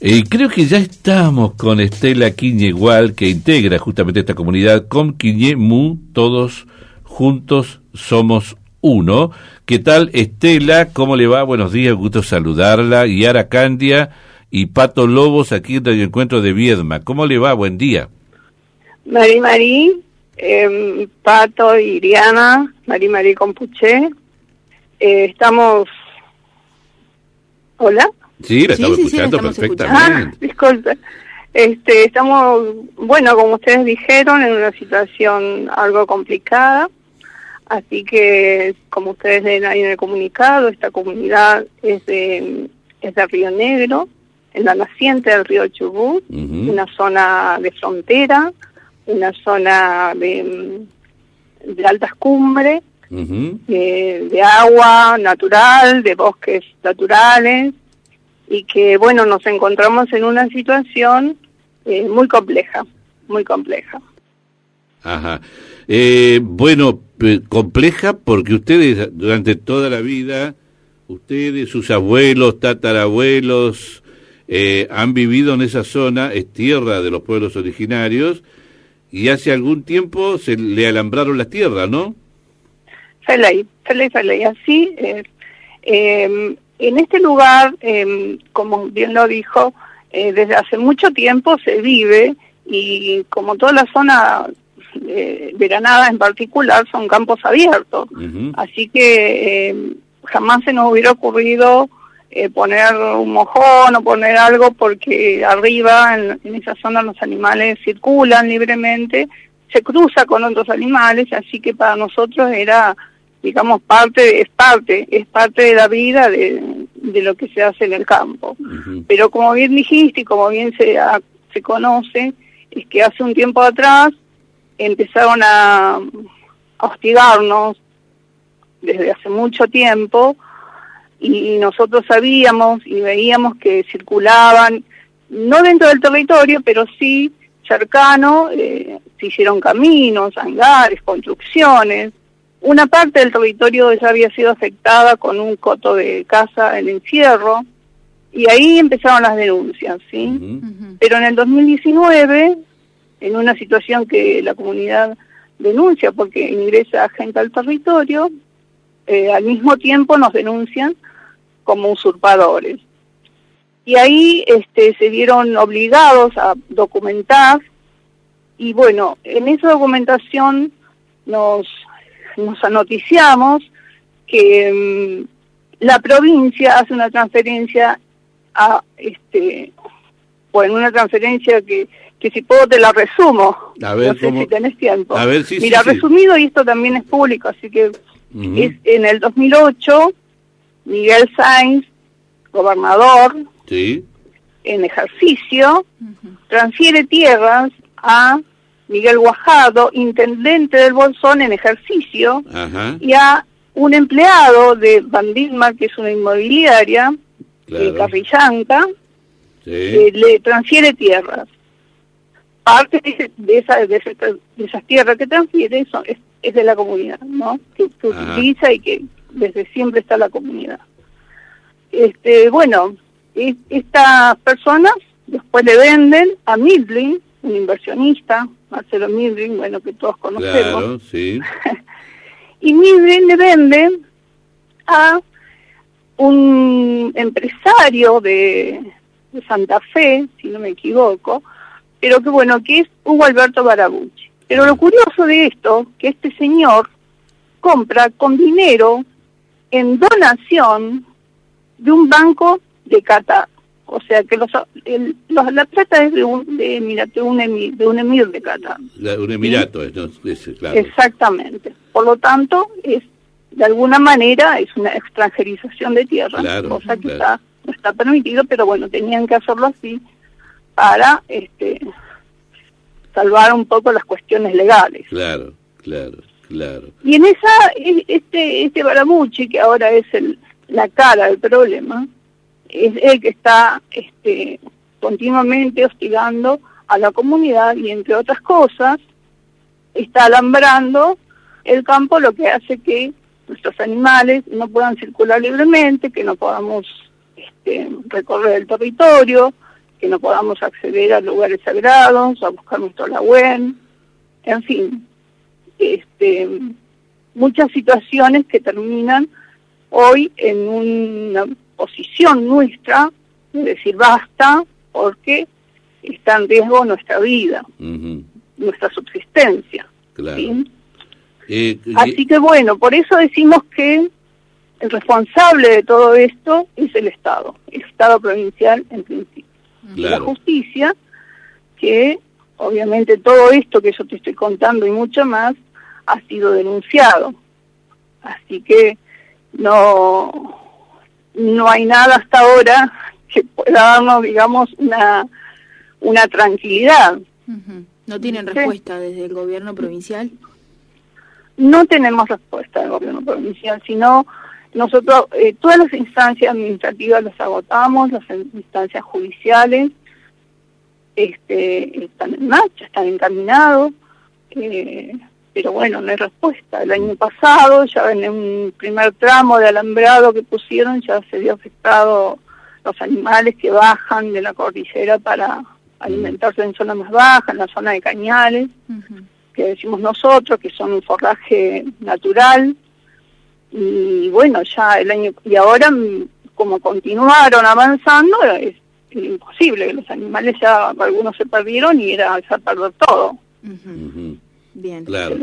Eh, creo que ya estamos con Estela Quiñe igual, que integra justamente esta comunidad, con Quiñe Mu, todos juntos somos uno. ¿Qué tal Estela? ¿Cómo le va? Buenos días, gusto saludarla. Yara Candia y Pato Lobos aquí en el Encuentro de Viedma. ¿Cómo le va? Buen día. Mari Mari, eh, Pato y Diana, Mari Mari Compuché. Eh, estamos... ¿Hola? Sí, la estamos Sí, sí, sí, la escuchando estamos perfectamente. Ah, disculpe. Este, estamos, bueno, como ustedes dijeron, en una situación algo complicada. Así que, como ustedes ven ahí en el comunicado, esta comunidad es de, es de Río Negro, en la naciente del río Chubut, una zona de frontera, una zona de, de altas cumbres, de, de agua natural, de bosques naturales, y que, bueno, nos encontramos en una situación eh, muy compleja, muy compleja. Ajá. Eh, bueno, compleja porque ustedes durante toda la vida, ustedes, sus abuelos, tatarabuelos, eh, han vivido en esa zona, es tierra de los pueblos originarios, y hace algún tiempo se le alambraron las tierras, ¿no? Feley, Feley, Feley, así es. Eh, en este lugar, eh, como bien lo dijo, eh, desde hace mucho tiempo se vive y como toda la zona eh, veranada en particular son campos abiertos. Así que eh, jamás se nos hubiera ocurrido eh, poner un mojón o poner algo porque arriba en, en esa zona los animales circulan libremente, se cruza con otros animales, así que para nosotros era, digamos, parte, es parte, es parte de la vida de, de lo que se hace en el campo. Pero como bien dijiste y como bien se, ha- se conoce, es que hace un tiempo atrás empezaron a, a hostigarnos desde hace mucho tiempo y nosotros sabíamos y veíamos que circulaban, no dentro del territorio, pero sí cercano, eh, se hicieron caminos, hangares, construcciones. Una parte del territorio ya había sido afectada con un coto de casa en encierro y ahí empezaron las denuncias, ¿sí? Pero en el 2019, en una situación que la comunidad denuncia porque ingresa gente al territorio, eh, al mismo tiempo nos denuncian como usurpadores. Y ahí este, se vieron obligados a documentar y bueno, en esa documentación nos, nos anoticiamos que mm, la provincia hace una transferencia a este bueno una transferencia que que si puedo te la resumo A ver, no sé ¿cómo? si tenés tiempo A ver, sí, mira sí. resumido y esto también es público así que es en el 2008 Miguel Sainz gobernador Sí. en ejercicio transfiere tierras a Miguel Guajado intendente del Bolsón en ejercicio Ajá. y a un empleado de Bandilma, que es una inmobiliaria, Claro. Carrillanca, Sí. le transfiere tierras. Parte de, de, esa, de, de esas tierras que transfiere son, es, es de la comunidad, ¿no? Que, utiliza y que desde siempre está la comunidad. Este, bueno, es- estas personas después le venden a Midlin, un inversionista, Marcelo Midlin, bueno, que todos conocemos, Claro, sí. y Midlin le vende a un empresario de, de Santa Fe, si no me equivoco, pero que bueno, que es Hugo Alberto Barabucci. Pero lo curioso de esto, que este señor compra con dinero en donación de un banco de Qatar. O sea que los, el- los- la plata es de un, de, mira, de un emir, de un emir de Qatar. Un emirato. Es, claro. Exactamente. Por lo tanto, es de alguna manera es una extranjerización de tierra, Claro, cosa que claro. está no está permitido, pero bueno, tenían que hacerlo así para este salvar un poco las cuestiones legales. Claro, claro, claro. Y en esa e- este este Baramuchi que ahora es el la cara del problema, es el que está este continuamente hostigando a la comunidad y entre otras cosas está alambrando el campo, lo que hace que nuestros animales no puedan circular libremente, que no podamos este, recorrer el territorio, que no podamos acceder a lugares sagrados, a buscar nuestro lahuén, en fin, este, muchas situaciones que terminan hoy en una posición nuestra de decir basta porque está en riesgo nuestra vida, nuestra subsistencia. Eh, Así que bueno, por eso decimos que el responsable de todo esto es el Estado, el Estado provincial en principio. La justicia, que obviamente todo esto que yo te estoy contando y mucho más, ha sido denunciado. Así que no, no hay nada hasta ahora que pueda darnos, digamos, una, una tranquilidad. ¿No tienen respuesta desde el gobierno provincial? No tenemos respuesta del gobierno provincial, sino nosotros eh, todas las instancias administrativas las agotamos, las instancias judiciales este, están en marcha, están encaminados, eh, pero bueno, no hay respuesta. El año pasado, ya en un primer tramo de alambrado que pusieron, ya se vio afectado los animales que bajan de la cordillera para alimentarse en zona más baja, en la zona de cañales, que decimos nosotros, que son un forraje natural. Y bueno, ya el año, y ahora como continuaron avanzando, es, imposible, los animales ya algunos se perdieron y era ya perder todo. Bien. Claro.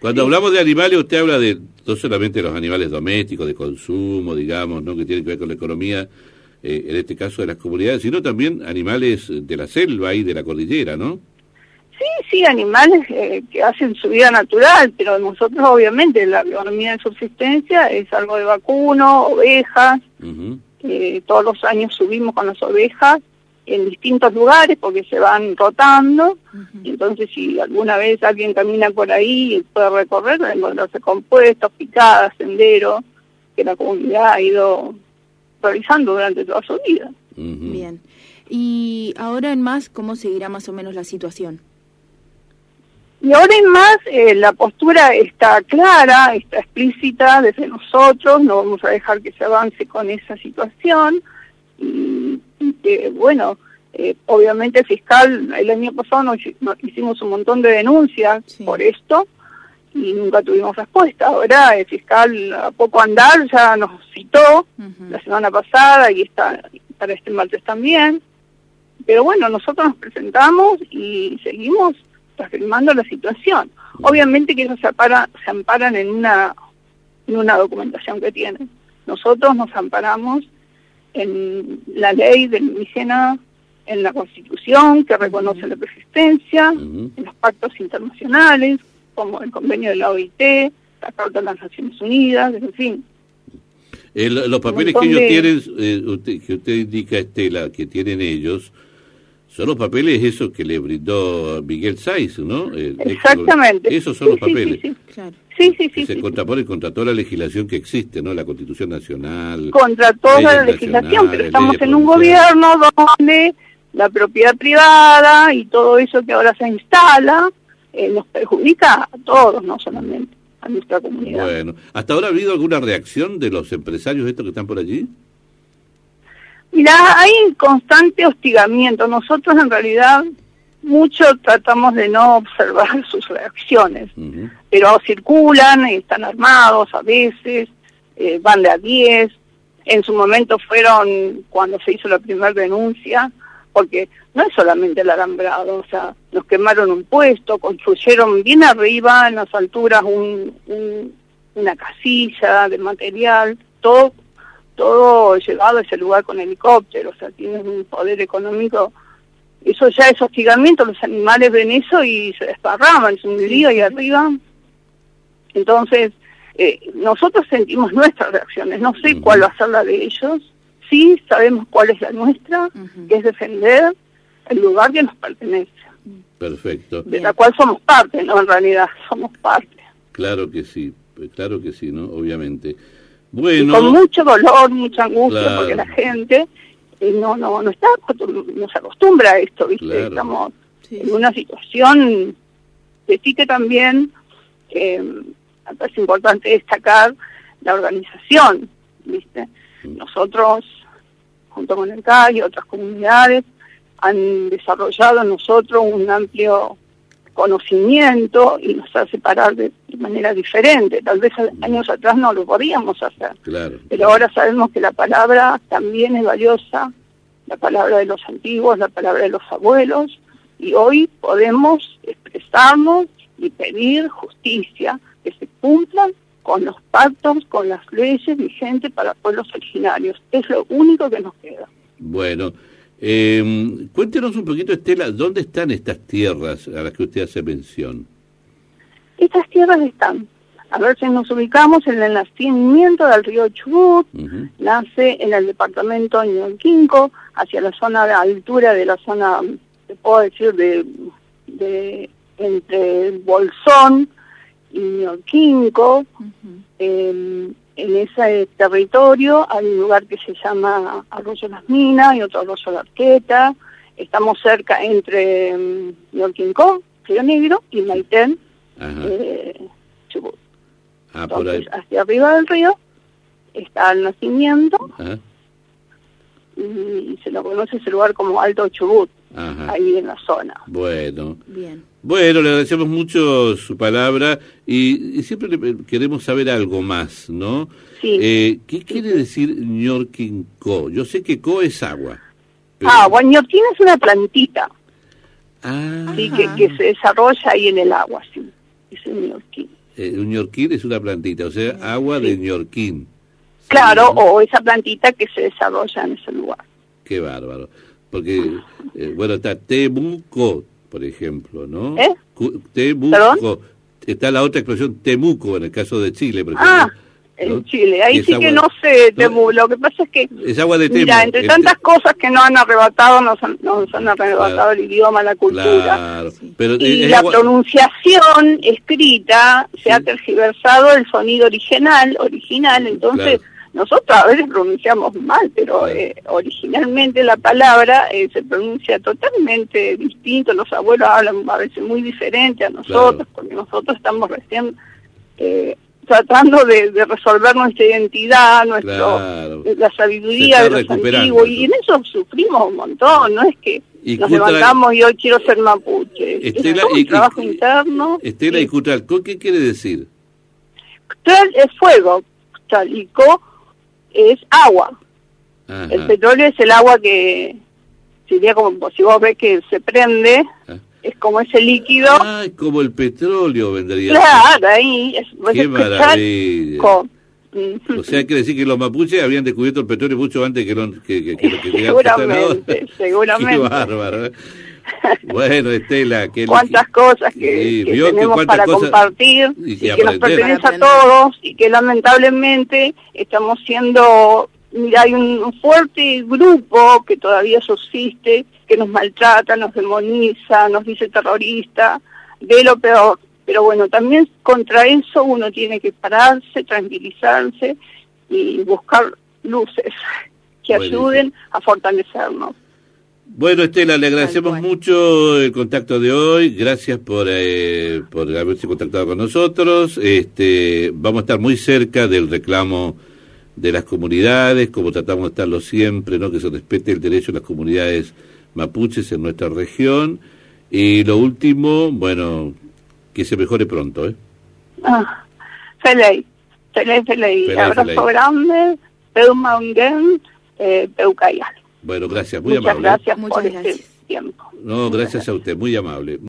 Cuando hablamos de animales, usted habla de no solamente de los animales domésticos, de consumo, digamos, ¿no? que tienen que ver con la economía, eh, en este caso de las comunidades, sino también animales de la selva y de la cordillera, ¿no? Sí, sí, animales eh, que hacen su vida natural, pero nosotros obviamente la economía de subsistencia es algo de vacuno, ovejas, todos los años subimos con las ovejas en distintos lugares porque se van rotando. entonces, si alguna vez alguien camina por ahí y puede recorrer, encontrarse compuestos, picadas, senderos, que la comunidad ha ido realizando durante toda su vida. Bien. Y ahora en más, ¿cómo seguirá más o menos la situación? Y ahora en más, eh, la postura está clara, está explícita desde nosotros, no vamos a dejar que se avance con esa situación. Y que, bueno, eh, obviamente el fiscal, el año pasado nos, hicimos un montón de denuncias por esto y nunca tuvimos respuesta. Ahora el fiscal a poco andar ya nos citó la semana pasada y está para este martes también. Pero bueno, nosotros nos presentamos y seguimos afirmando la situación. Obviamente que ellos se, se amparan en una, en una documentación que tienen. Nosotros nos amparamos en la ley del Micena, en la Constitución que reconoce la persistencia, en los pactos internacionales, como el convenio de la OIT, la Carta de las Naciones Unidas, en fin. los papeles que ellos tienen, eh, que usted indica, Estela, que tienen ellos, son los papeles esos que le brindó Miguel Saiz, ¿no? Exactamente. Esos son los papeles. Sí, sí, claro. Sí, sí, sí. se contrapone contra toda la legislación que existe, ¿no? La Constitución Nacional. Contra toda la legislación, pero estamos en un gobierno donde la propiedad privada y todo eso que ahora se instala eh, nos perjudica a todos, no solamente a nuestra comunidad. Bueno, ¿hasta ahora ha habido alguna reacción de los empresarios estos que están por allí? Mira, hay constante hostigamiento. Nosotros en realidad mucho tratamos de no observar sus reacciones, pero circulan, están armados a veces, eh, van de a 10. En su momento fueron cuando se hizo la primera denuncia, porque no es solamente el alambrado, o sea, nos quemaron un puesto, construyeron bien arriba, en las alturas, una casilla de material, todo todo llevado a ese lugar con helicóptero, o sea, tienen un poder económico. Eso ya es hostigamiento, los animales ven eso y se desparraman, es un lío ahí arriba. Entonces, eh, nosotros sentimos nuestras reacciones, no sé cuál va a ser la de ellos, sí sabemos cuál es la nuestra, que es defender el lugar que nos pertenece. Perfecto. De la cual somos parte, ¿no? En realidad, somos parte. Claro que sí, claro que sí, ¿no? Obviamente con mucho dolor, mucha angustia, porque la gente eh, no no no está no se acostumbra a esto, ¿viste? Estamos en una situación de sí que también eh, es importante destacar la organización, ¿viste? Mm. Nosotros junto con el CAI y otras comunidades, han desarrollado en nosotros un amplio conocimiento y nos hace parar de, de manera diferente. Tal vez años atrás no lo podíamos hacer, Claro. pero ahora sabemos que la palabra también es valiosa, la palabra de los antiguos, la palabra de los abuelos, y hoy podemos expresarnos y pedir justicia, que se cumplan con los pactos, con las leyes vigentes para pueblos originarios. Es lo único que nos queda. Bueno, eh, cuéntenos un poquito, Estela, ¿dónde están estas tierras a las que usted hace mención? Estas tierras están, a ver si nos ubicamos en el nacimiento del río Chubut, nace en el departamento de Ñorquinco, hacia la zona de altura de la zona, te puedo decir, de, de entre el Bolsón y Ñorquinco. Ujú. Eh, en ese territorio hay un lugar que se llama Arroyo Las Minas y otro Arroyo La Arqueta. Estamos cerca entre Ñorquinco, Río Negro, y Maitén, eh, Chubut. Ah, por ahí. Entonces, hacia arriba del río está el nacimiento Ajá. y se lo conoce ese lugar como Alto Chubut, Ajá. ahí en la zona. Bueno. Bien. Bueno, le agradecemos mucho su palabra y, y siempre le- queremos saber algo más, ¿no? Sí. Eh, ¿Qué quiere decir ñorquinco? Yo sé que co es agua. pero- Ah, guañotín es una plantita, Ah, sí, que, que se desarrolla ahí en el agua, sí. Es un ñorquín. eh, un ñorquín es una plantita, o sea, agua de ñorquín. Claro, Sí, ¿no? o esa plantita que se desarrolla en ese lugar. Qué bárbaro. Porque, eh, bueno, está Temuco, por ejemplo, ¿no? ¿Eh? Temuco. Está la otra expresión Temuco, en el caso de Chile, por ejemplo. Ah, en. Chile. Ahí sí que no sé, Temu. Lo que pasa es que, Es agua de mira, entre tantas cosas que nos han arrebatado, nos han, nos han arrebatado Claro. el idioma, la cultura. Claro, pero Y la agua- pronunciación escrita se ha tergiversado el sonido original, original, entonces Claro. Nosotros a veces pronunciamos mal, pero eh, originalmente la palabra eh, se pronuncia totalmente distinto, los abuelos hablan a veces muy diferente a nosotros, Claro. porque nosotros estamos recién eh, tratando de, de resolver nuestra identidad, nuestro Claro. la sabiduría de los antiguos, y en eso sufrimos un montón, no es que Y nos levantamos y hoy quiero ser mapuche. Estela, es un y- trabajo y- interno. Estela y Cutralcó, ¿qué quiere decir? Cutral es fuego, Cutalico es agua. Ajá. El petróleo es el agua que sería como si vos ves que se prende, Ah. es como ese líquido. Ay, como el petróleo vendría. claro, ahí es. Qué maravilla. O sea, quiere decir que los mapuches habían descubierto el petróleo mucho antes que, lo- que, que, que que seguramente, seguramente. Qué bárbaro. Bueno, Estela, que cuántas cosas que, Sí, que vio que tenemos para cosas- compartir y y, que nos pertenece a todos y que lamentablemente estamos siendo, mira, hay un, un fuerte grupo que todavía subsiste, que nos maltrata, nos demoniza, nos dice terrorista, de lo peor. Pero bueno, también contra eso uno tiene que pararse, tranquilizarse y buscar luces que Buenísimo. ayuden a fortalecernos. Bueno, Estela, le agradecemos mucho el contacto de hoy. Gracias por, eh, por haberse contactado con nosotros. Este, vamos a estar muy cerca del reclamo de las comunidades, como tratamos de estarlo siempre, ¿no? que se respete el derecho de las comunidades mapuches en nuestra región. Y lo último, bueno, que se mejore pronto. ¿eh? Ah, feliz, feliz, feliz. Feliz, Abrazo feliz. grande, Peumaungen, eh, Peucayal. Bueno, gracias, muy Muchas amable. gracias Muchas por gracias. este tiempo. No, gracias a usted, muy amable.